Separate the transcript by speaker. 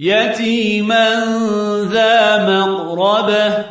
Speaker 1: يتيما ذا مقربة